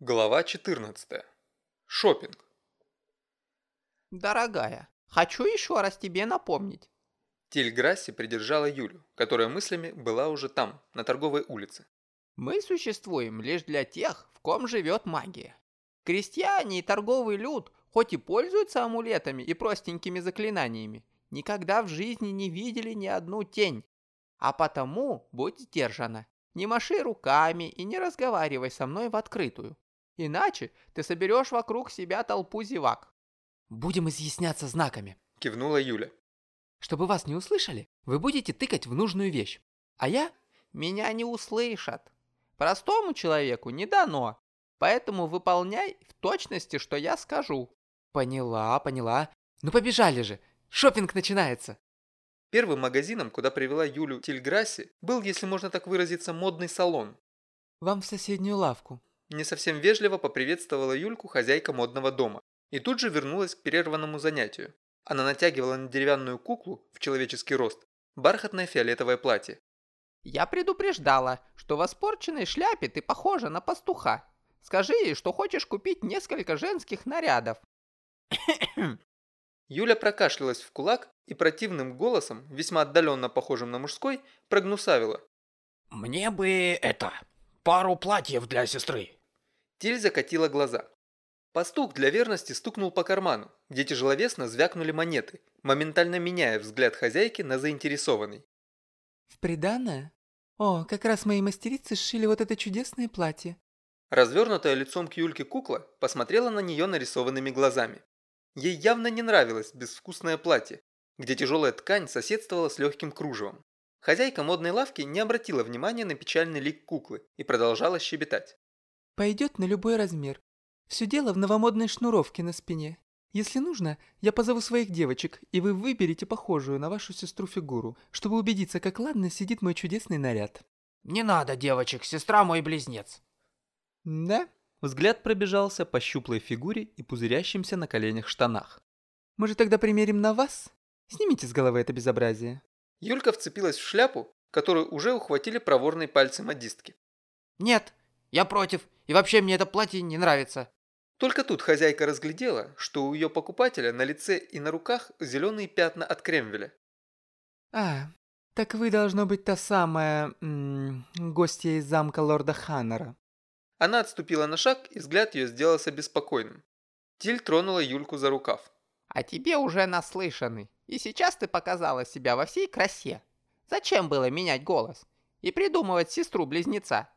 Глава 14. Шопинг. Дорогая, хочу еще раз тебе напомнить. Тиль Грасси придержала Юлю, которая мыслями была уже там, на торговой улице. Мы существуем лишь для тех, в ком живет магия. Крестьяне и торговый люд, хоть и пользуются амулетами и простенькими заклинаниями, никогда в жизни не видели ни одну тень. А потому будь сдержана. Не маши руками и не разговаривай со мной в открытую. Иначе ты соберешь вокруг себя толпу зевак. Будем изъясняться знаками. Кивнула Юля. Чтобы вас не услышали, вы будете тыкать в нужную вещь. А я... Меня не услышат. Простому человеку не дано. Поэтому выполняй в точности, что я скажу. Поняла, поняла. Ну побежали же. Шопинг начинается. Первым магазином, куда привела Юлю Тильграсси, был, если можно так выразиться, модный салон. Вам в соседнюю лавку. Не совсем вежливо поприветствовала Юльку хозяйка модного дома и тут же вернулась к прерванному занятию. Она натягивала на деревянную куклу в человеческий рост бархатное фиолетовое платье. Я предупреждала, что в испорченной шляпе ты похожа на пастуха. Скажи ей, что хочешь купить несколько женских нарядов. Юля прокашлялась в кулак и противным голосом, весьма отдаленно похожим на мужской, прогнусавила. «Мне бы это, пару платьев для сестры». Тиль закатила глаза. Пастух для верности стукнул по карману, где тяжеловесно звякнули монеты, моментально меняя взгляд хозяйки на заинтересованный. В приданное? О, как раз мои мастерицы сшили вот это чудесное платье. Развернутая лицом к Юльке кукла посмотрела на нее нарисованными глазами. Ей явно не нравилось безвкусное платье, где тяжелая ткань соседствовала с легким кружевом. Хозяйка модной лавки не обратила внимания на печальный лик куклы и продолжала щебетать. Пойдет на любой размер. Все дело в новомодной шнуровке на спине. Если нужно, я позову своих девочек, и вы выберете похожую на вашу сестру фигуру, чтобы убедиться, как ладно сидит мой чудесный наряд. Не надо девочек, сестра мой близнец. Да? Взгляд пробежался по щуплой фигуре и пузырящимся на коленях штанах. Может, тогда примерим на вас? Снимите с головы это безобразие. Юлька вцепилась в шляпу, которую уже ухватили проворные пальцы модистки. Нет, я против. И вообще мне это платье не нравится. Только тут хозяйка разглядела, что у ее покупателя на лице и на руках зеленые пятна от кремвеля. А, так вы должно быть та самая м -м, гостья из замка лорда Ханнера. Она отступила на шаг, и взгляд ее сделался беспокойным. Тиль тронула Юльку за рукав. А тебе уже наслышаны. И сейчас ты показала себя во всей красе. Зачем было менять голос? И придумывать сестру-близнеца?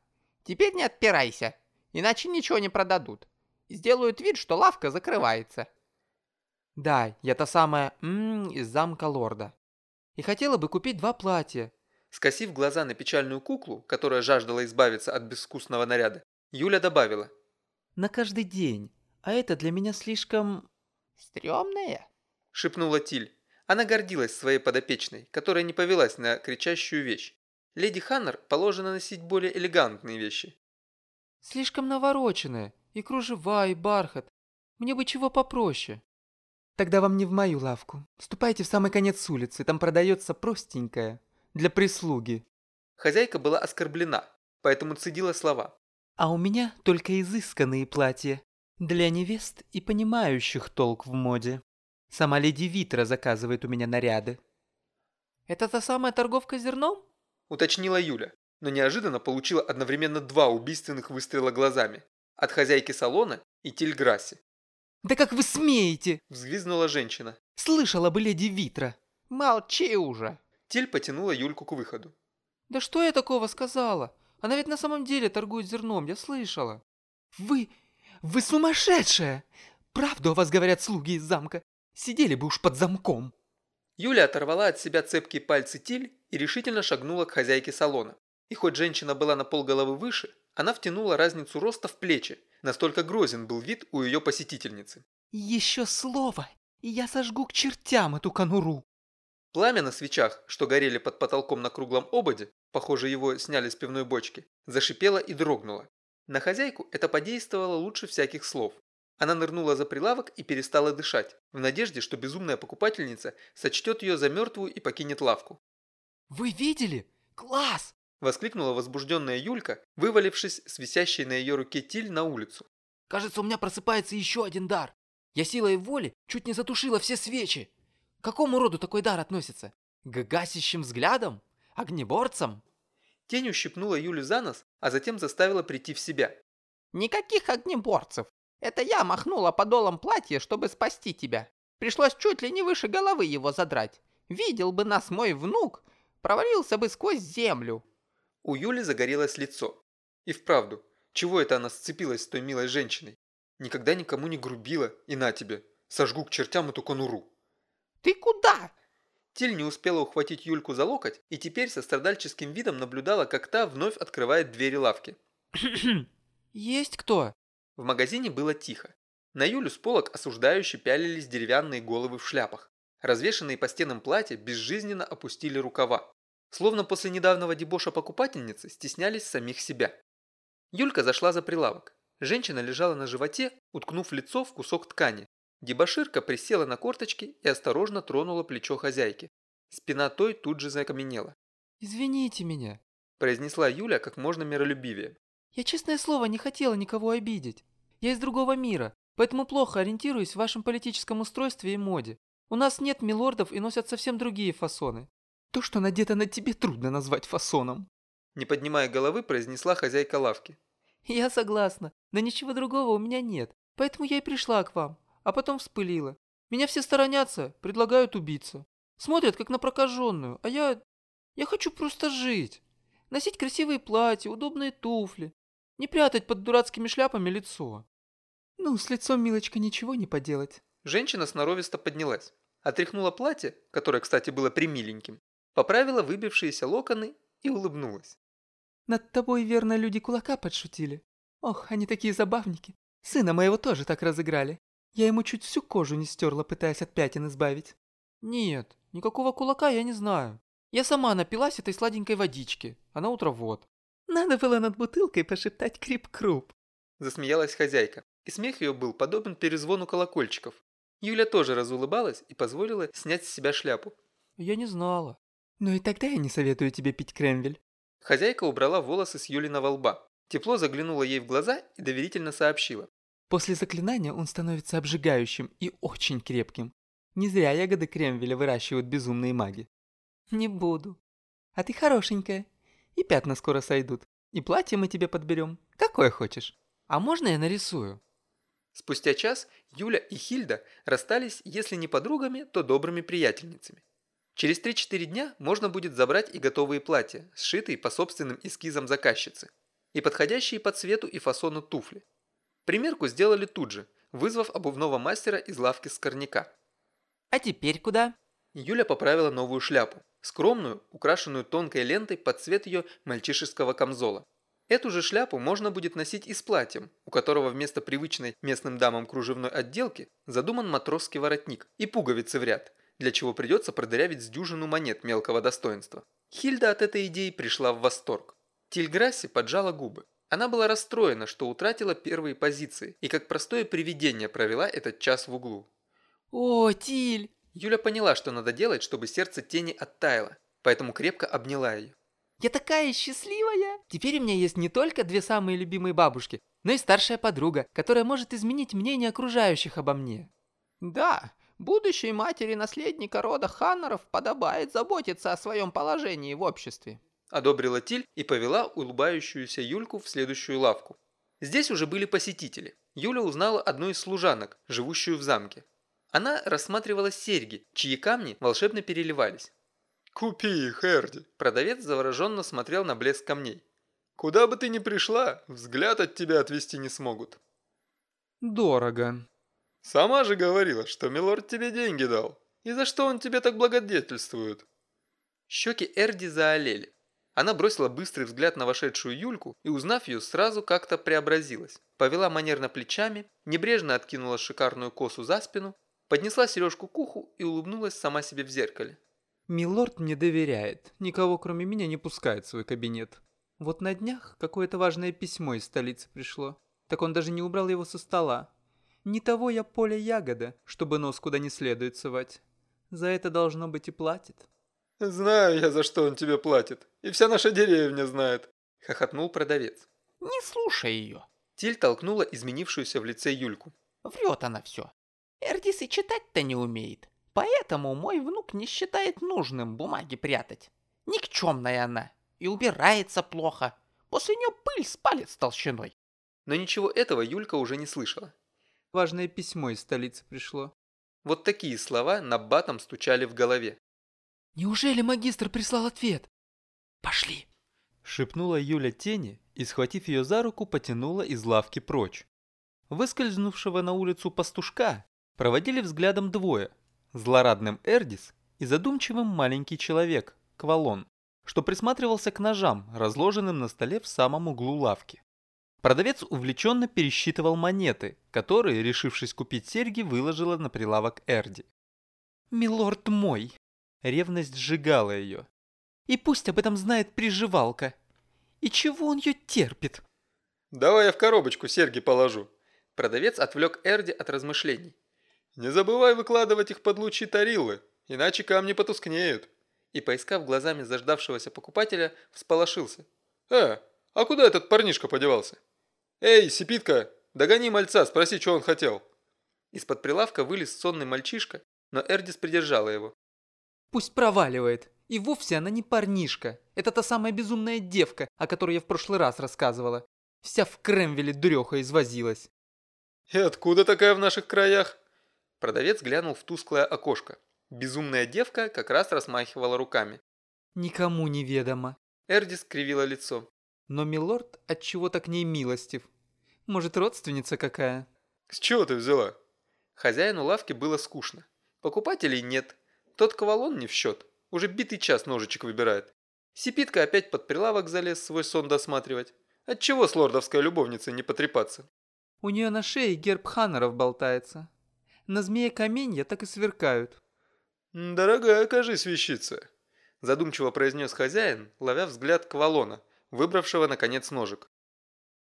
Теперь не отпирайся, иначе ничего не продадут. Сделают вид, что лавка закрывается. Да, я та самая м из замка лорда. И хотела бы купить два платья. Скосив глаза на печальную куклу, которая жаждала избавиться от безвкусного наряда, Юля добавила. На каждый день. А это для меня слишком... Стремное? Шепнула Тиль. Она гордилась своей подопечной, которая не повелась на кричащую вещь. Леди Ханнер положено носить более элегантные вещи. Слишком навороченная. И кружева, и бархат. Мне бы чего попроще. Тогда вам не в мою лавку. Ступайте в самый конец улицы, там продается простенькое. Для прислуги. Хозяйка была оскорблена, поэтому цедила слова. А у меня только изысканные платья. Для невест и понимающих толк в моде. Сама леди Витра заказывает у меня наряды. Это та самая торговка зерном? Уточнила Юля, но неожиданно получила одновременно два убийственных выстрела глазами. От хозяйки салона и Тильграсси. «Да как вы смеете?» – взвизгнула женщина. «Слышала бы леди Витра!» «Молчи уже!» Тиль потянула Юльку к выходу. «Да что я такого сказала? Она ведь на самом деле торгует зерном, я слышала». «Вы... вы сумасшедшая! Правду о вас говорят слуги из замка. Сидели бы уж под замком». Юля оторвала от себя цепкие пальцы Тиль и решительно шагнула к хозяйке салона. И хоть женщина была на полголовы выше, она втянула разницу роста в плечи, настолько грозен был вид у ее посетительницы. «Еще слово, и я сожгу к чертям эту конуру!» Пламя на свечах, что горели под потолком на круглом ободе, похоже, его сняли с пивной бочки, зашипело и дрогнуло. На хозяйку это подействовало лучше всяких слов. Она нырнула за прилавок и перестала дышать, в надежде, что безумная покупательница сочтет ее за мертвую и покинет лавку. «Вы видели? Класс! Воскликнула возбужденная Юлька, вывалившись с висящей на ее руке Тиль на улицу. Кажется, у меня просыпается еще один дар. Я силой воли чуть не затушила все свечи. К какому роду такой дар относится? К гасящим взглядам? Огнеборцам? Тень ущипнула Юлю за нос, а затем заставила прийти в себя. Никаких огнеборцев. Это я махнула подолом платья, чтобы спасти тебя. Пришлось чуть ли не выше головы его задрать. Видел бы нас мой внук, провалился бы сквозь землю. У Юли загорелось лицо. И вправду, чего это она сцепилась с той милой женщиной? Никогда никому не грубила, и на тебе, сожгу к чертям эту конуру. «Ты куда?» Тиль не успела ухватить Юльку за локоть и теперь со страдальческим видом наблюдала, как та вновь открывает двери лавки. «Есть кто?» В магазине было тихо. На Юлю с полок осуждающе пялились деревянные головы в шляпах. Развешенные по стенам платья безжизненно опустили рукава. Словно после недавнего дебоша покупательницы стеснялись самих себя. Юлька зашла за прилавок. Женщина лежала на животе, уткнув лицо в кусок ткани. Дебоширка присела на корточки и осторожно тронула плечо хозяйки. Спина той тут же закаменела. «Извините меня», – произнесла Юля как можно миролюбивее. «Я, честное слово, не хотела никого обидеть. Я из другого мира, поэтому плохо ориентируюсь в вашем политическом устройстве и моде. У нас нет милордов и носят совсем другие фасоны. То, что надето на тебе, трудно назвать фасоном». Не поднимая головы, произнесла хозяйка лавки. «Я согласна, но ничего другого у меня нет, поэтому я и пришла к вам, а потом вспылила. Меня все сторонятся, предлагают убиться. Смотрят, как на прокаженную, а я... Я хочу просто жить. Носить красивые платья, удобные туфли. Не прятать под дурацкими шляпами лицо. Ну, с лицом, милочка, ничего не поделать. Женщина сноровисто поднялась. Отряхнула платье, которое, кстати, было примиленьким, поправила выбившиеся локоны и улыбнулась. Над тобой, верно, люди кулака подшутили. Ох, они такие забавники. Сына моего тоже так разыграли. Я ему чуть всю кожу не стерла, пытаясь от пятен избавить. Нет, никакого кулака я не знаю. Я сама напилась этой сладенькой водички, а на утро вот. Надо было над бутылкой пошептать крип-круп. Засмеялась хозяйка, и смех ее был подобен перезвону колокольчиков. Юля тоже разулыбалась и позволила снять с себя шляпу. Я не знала. Но и тогда я не советую тебе пить кремвель. Хозяйка убрала волосы с Юлиного лба. Тепло заглянула ей в глаза и доверительно сообщила. После заклинания он становится обжигающим и очень крепким. Не зря ягоды кремвеля выращивают безумные маги. Не буду. А ты хорошенькая. И пятна скоро сойдут. И платье мы тебе подберем. Какое хочешь. А можно я нарисую? Спустя час Юля и Хильда расстались, если не подругами, то добрыми приятельницами. Через 3-4 дня можно будет забрать и готовые платья, сшитые по собственным эскизам заказчицы, и подходящие по цвету и фасону туфли. Примерку сделали тут же, вызвав обувного мастера из лавки Скорняка. «А теперь куда?» Юля поправила новую шляпу, скромную, украшенную тонкой лентой под цвет ее мальчишеского камзола. Эту же шляпу можно будет носить и с платьем, у которого вместо привычной местным дамам кружевной отделки задуман матросский воротник и пуговицы в ряд, для чего придется продырявить с дюжину монет мелкого достоинства. Хильда от этой идеи пришла в восторг. Тильграсси поджала губы. Она была расстроена, что утратила первые позиции, и как простое привидение провела этот час в углу. «О, Тиль!» Юля поняла, что надо делать, чтобы сердце тени оттаяло, поэтому крепко обняла ее. Я такая счастливая! Теперь у меня есть не только две самые любимые бабушки, но и старшая подруга, которая может изменить мнение окружающих обо мне. Да, будущей матери наследника рода Ханнеров подобает заботиться о своем положении в обществе. Одобрила Тиль и повела улыбающуюся Юльку в следующую лавку. Здесь уже были посетители. Юля узнала одну из служанок, живущую в замке. Она рассматривала серьги, чьи камни волшебно переливались. «Купи их, Эрди!» Продавец завороженно смотрел на блеск камней. «Куда бы ты ни пришла, взгляд от тебя отвести не смогут». «Дорого». «Сама же говорила, что Милорд тебе деньги дал. И за что он тебе так благодетельствует?» Щеки Эрди заолели. Она бросила быстрый взгляд на вошедшую Юльку и, узнав ее, сразу как-то преобразилась. Повела манерно плечами, небрежно откинула шикарную косу за спину, поднесла сережку к уху и улыбнулась сама себе в зеркале. Милорд мне доверяет, никого кроме меня не пускает в свой кабинет. Вот на днях какое-то важное письмо из столицы пришло, так он даже не убрал его со стола. Не того я поле ягода, чтобы нос куда не следует совать. За это должно быть и платит. «Знаю я, за что он тебе платит, и вся наша деревня знает», – хохотнул продавец. Не слушай ее. Тиль толкнула изменившуюся в лице Юльку. Врет она все. Эрдис и читать-то не умеет. Поэтому мой внук не считает нужным бумаги прятать. Никчемная она. И убирается плохо. После нее пыль с палец толщиной. Но ничего этого Юлька уже не слышала. Важное письмо из столицы пришло. Вот такие слова на батом стучали в голове. Неужели магистр прислал ответ? Пошли. Шепнула Юля тени и, схватив ее за руку, потянула из лавки прочь. Выскользнувшего на улицу пастушка проводили взглядом двое. Злорадным Эрдис и задумчивым маленький человек, Квалон, что присматривался к ножам, разложенным на столе в самом углу лавки. Продавец увлеченно пересчитывал монеты, которые, решившись купить серьги, выложила на прилавок Эрди. «Милорд мой!» Ревность сжигала ее. «И пусть об этом знает приживалка. И чего он ее терпит?» «Давай я в коробочку серьги положу». Продавец отвлек Эрди от размышлений. «Не забывай выкладывать их под лучи Тариллы, иначе камни потускнеют». И, поискав глазами заждавшегося покупателя, всполошился. «Э, а куда этот парнишка подевался?» «Эй, Сипитка, догони мальца, спроси, что он хотел». Из-под прилавка вылез сонный мальчишка, но Эрдис придержала его. Пусть проваливает. И вовсе она не парнишка. Это та самая безумная девка, о которой я в прошлый раз рассказывала. Вся в кремвеле дуреха извозилась. «И откуда такая в наших краях?» Продавец глянул в тусклое окошко. Безумная девка как раз расмахивала руками. Никому неведомо. Эрдис кривила лицо. Но милорд отчего-то к ней милостив. Может, родственница какая? С чего ты взяла? Хозяину лавки было скучно. Покупателей нет. Тот кавалон не в счет. Уже битый час ножичек выбирает. Сипитка опять под прилавок залез свой сон досматривать. Отчего с лордовской любовницей не потрепаться? У нее на шее герб Ханнеров болтается. На змее каменья так и сверкают. «Дорогая, кажись, вещица», – задумчиво произнес хозяин, ловя взгляд кавалона, выбравшего, наконец, ножик.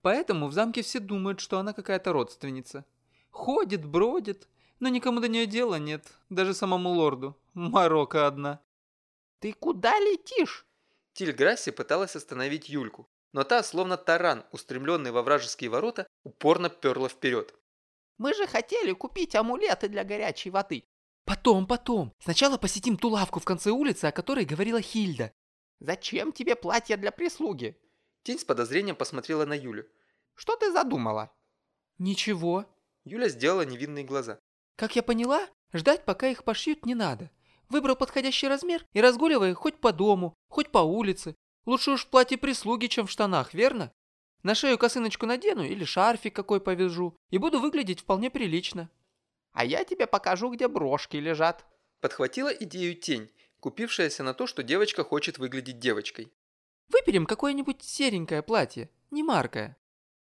Поэтому в замке все думают, что она какая-то родственница. Ходит, бродит, но никому до нее дела нет, даже самому лорду. Марокко одна. «Ты куда летишь?» Тильграсси пыталась остановить Юльку, но та, словно таран, устремленный во вражеские ворота, упорно перла вперед. «Мы же хотели купить амулеты для горячей воды». «Потом, потом. Сначала посетим ту лавку в конце улицы, о которой говорила Хильда. Зачем тебе платье для прислуги?» Тень с подозрением посмотрела на Юлю. «Что ты задумала?» «Ничего». Юля сделала невинные глаза. «Как я поняла, ждать, пока их пошьют, не надо. Выбрал подходящий размер и разгуливай хоть по дому, хоть по улице. Лучше уж в платье прислуги, чем в штанах, верно? На шею косыночку надену или шарфик какой повяжу, и буду выглядеть вполне прилично». «А я тебе покажу, где брошки лежат». Подхватила идею тень купившаяся на то, что девочка хочет выглядеть девочкой. «Выберем какое-нибудь серенькое платье, не маркое».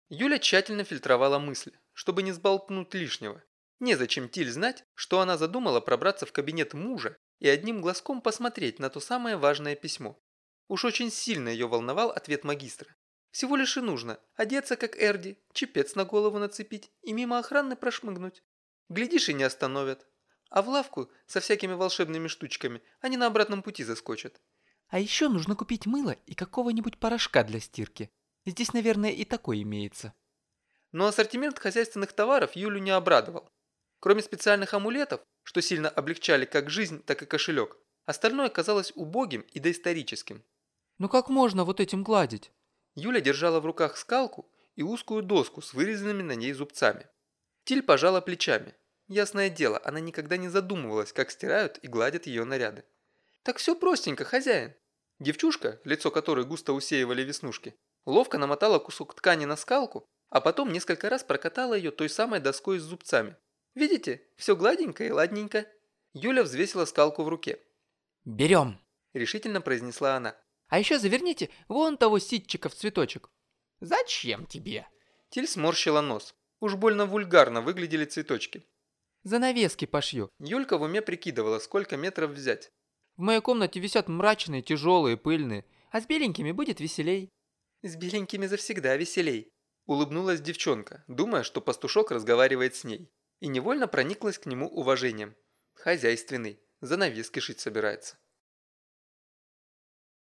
Юля тщательно фильтровала мысли, чтобы не сболтнуть лишнего. Незачем Тиль знать, что она задумала пробраться в кабинет мужа и одним глазком посмотреть на то самое важное письмо. Уж очень сильно ее волновал ответ магистра. Всего лишь и нужно одеться как Эрди, чепец на голову нацепить и мимо охраны прошмыгнуть. Глядишь и не остановят, а в лавку со всякими волшебными штучками они на обратном пути заскочат. А еще нужно купить мыло и какого-нибудь порошка для стирки. Здесь, наверное, и такой имеется. Но ассортимент хозяйственных товаров Юлю не обрадовал. Кроме специальных амулетов, что сильно облегчали как жизнь, так и кошелек, остальное казалось убогим и доисторическим. «Ну как можно вот этим гладить?» Юля держала в руках скалку и узкую доску с вырезанными на ней зубцами. Тиль пожала плечами. Ясное дело, она никогда не задумывалась, как стирают и гладят ее наряды. Так все простенько, хозяин. Девчушка, лицо которой густо усеивали веснушки, ловко намотала кусок ткани на скалку, а потом несколько раз прокатала ее той самой доской с зубцами. Видите, все гладенько и ладненько. Юля взвесила скалку в руке. «Берем», – решительно произнесла она. «А еще заверните вон того ситчика в цветочек». «Зачем тебе?» Тиль сморщила нос. Уж больно вульгарно выглядели цветочки. Занавески пошью. Юлька в уме прикидывала, сколько метров взять. В моей комнате висят мрачные, тяжелые, пыльные, а с беленькими будет веселей. С беленькими завсегда веселей. Улыбнулась девчонка, думая, что пастушок разговаривает с ней. И невольно прониклась к нему уважением. Хозяйственный, занавески шить собирается.